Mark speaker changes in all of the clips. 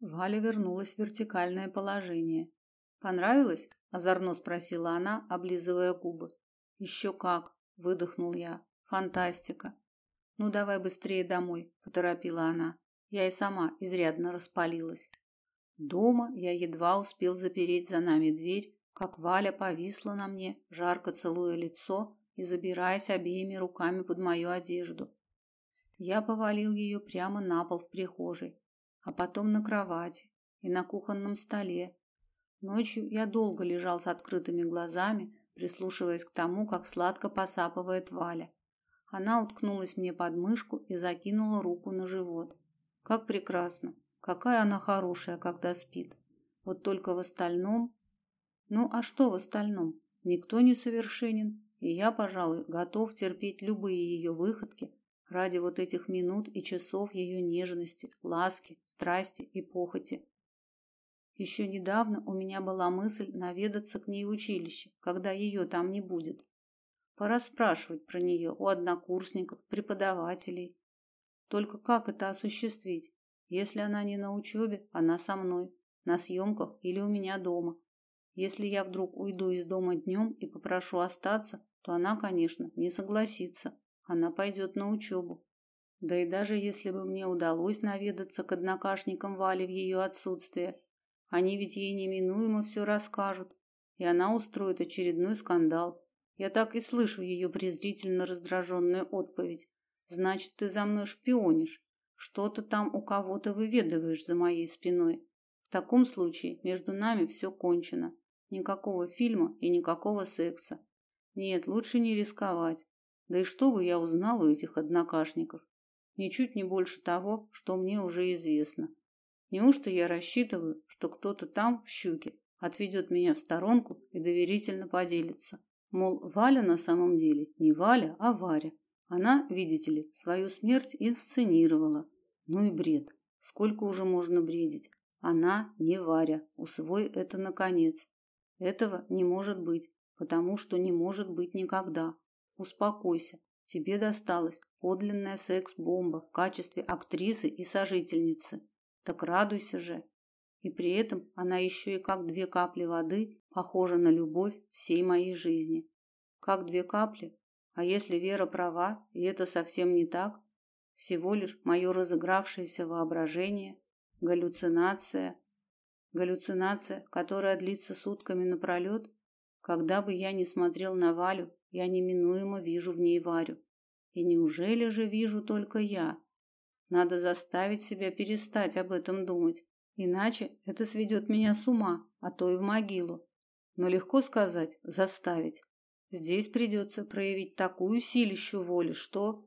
Speaker 1: Валя вернулась в вертикальное положение. Понравилось? озорно спросила она, облизывая губы. «Еще как, выдохнул я. Фантастика. Ну давай быстрее домой, поторопила она. Я и сама изрядно распалилась. Дома я едва успел запереть за нами дверь, как Валя повисла на мне, жарко целуя лицо и забираясь обеими руками под мою одежду. Я повалил ее прямо на пол в прихожей, а потом на кровати и на кухонном столе. Ночью я долго лежал с открытыми глазами, прислушиваясь к тому, как сладко посапывает Валя. Она уткнулась мне под мышку и закинула руку на живот. Как прекрасно, какая она хорошая, когда спит. Вот только в остальном... Ну, а что в остальном? Никто не совершенен, и я, пожалуй, готов терпеть любые ее выходки ради вот этих минут и часов ее нежности, ласки, страсти и похоти. Еще недавно у меня была мысль наведаться к ней в училище, когда ее там не будет. Пора спрашивать про нее у однокурсников, преподавателей. Только как это осуществить? Если она не на учебе, она со мной, на съемках или у меня дома. Если я вдруг уйду из дома днем и попрошу остаться, то она, конечно, не согласится. Она пойдет на учебу. Да и даже если бы мне удалось наведаться к однокашникам Вали в ее отсутствие, они ведь ей неминуемо все расскажут, и она устроит очередной скандал. Я так и слышу ее презрительно раздраженную отповедь. Значит, ты за мной шпионишь. Что-то там у кого-то выведываешь за моей спиной. В таком случае между нами все кончено. Никакого фильма и никакого секса. Нет, лучше не рисковать. Да и что бы я узнал у этих однокашников? Ничуть не больше того, что мне уже известно. Неужто я рассчитываю, что кто-то там, в щуке, отведет меня в сторонку и доверительно поделится? Мол, Валя на самом деле не Валя, а Варя. Она, видите ли, свою смерть инсценировала. Ну и бред. Сколько уже можно бредить? Она не Варя. Усвой это наконец. Этого не может быть, потому что не может быть никогда. Успокойся. Тебе досталась подлинная секс-бомба в качестве актрисы и сожительницы. Так радуйся же. И при этом она еще и как две капли воды похожа на любовь всей моей жизни. Как две капли? А если Вера права, и это совсем не так? Всего лишь мое разыгравшееся воображение, галлюцинация, галлюцинация, которая длится сутками напролет. Когда бы я ни смотрел на Валю, я неминуемо вижу в ней Варю. И неужели же вижу только я? Надо заставить себя перестать об этом думать, иначе это сведет меня с ума, а то и в могилу. Но легко сказать заставить. Здесь придется проявить такую силищу воли, что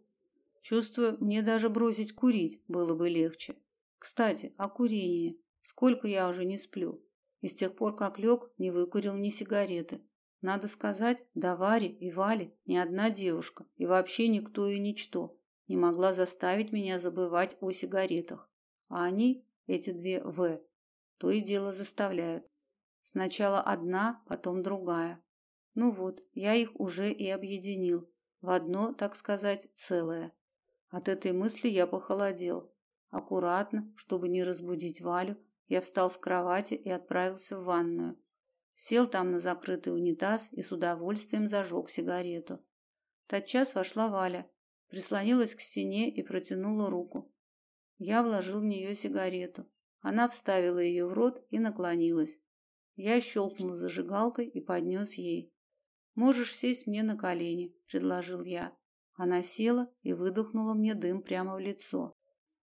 Speaker 1: чувствую, мне даже бросить курить было бы легче. Кстати, о курении. Сколько я уже не сплю. И с тех пор, как лег, не выкурил ни сигареты. Надо сказать, до Вари и Вали ни одна девушка и вообще никто и ничто не могла заставить меня забывать о сигаретах. А они, эти две В, то и дело заставляют. Сначала одна, потом другая. Ну вот, я их уже и объединил в одно, так сказать, целое. От этой мысли я похолодел. Аккуратно, чтобы не разбудить Валю, я встал с кровати и отправился в ванную. Сел там на закрытый унитаз и с удовольствием зажег сигарету. Тотчас вошла Валя прислонилась к стене и протянула руку. Я вложил в нее сигарету. Она вставила ее в рот и наклонилась. Я щелкнул зажигалкой и поднес ей. «Можешь сесть мне на колени», — предложил я. Она села и выдохнула мне дым прямо в лицо.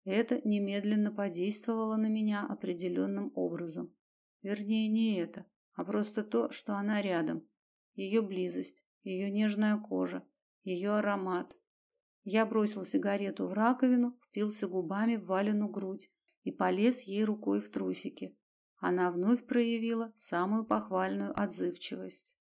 Speaker 1: Это немедленно подействовало на меня определенным образом. Вернее, не это, а просто то, что она рядом. Ее близость, ее нежная кожа, ее аромат, я бросил сигарету в раковину, впился губами в Валину грудь и полез ей рукой в трусики. Она вновь проявила самую похвальную отзывчивость.